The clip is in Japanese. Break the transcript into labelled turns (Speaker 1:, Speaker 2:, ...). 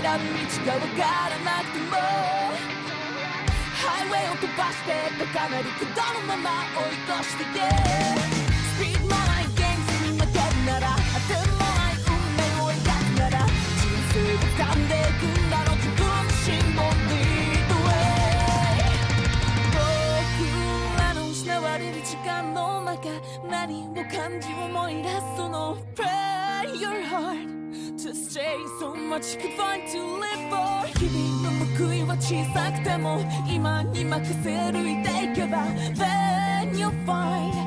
Speaker 1: ぶ道が分からなくてもハイウェイを飛ばして高鳴る管のまま追い越して。けスピードのない現実に負けるなら当てもない運命を描くなら人生を掴んでいくんだろう自分自身を Lead the way 僕らの失われる時間の中何を感じ思い出すその。Pray your heart to stay so much you could find to live for 日々の報いは小さくても今に任せるいていけば Then you'll find